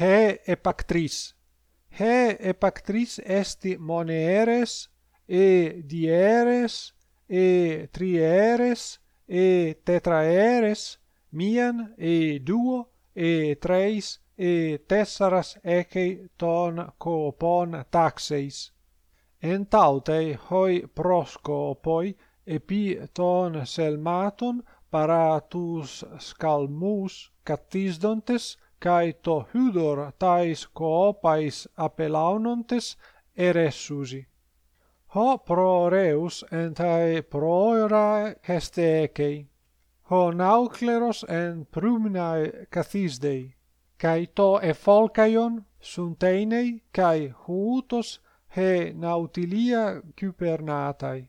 he epactris. He epactris esti moneres e dieres e trieres e tetraeres mian e duo e treis e tessaras ecei ton coopon taxeis. En taute hoi prosco poi epi ton selmaton paratus scalmus catisdontes kai to hudor tais coopais apelaunontes eressusi ho pro reus entae proera ho naucleros en prumnae cathisdei kai to efolkaion sunteinei kai huutos he nautilia cupernatai.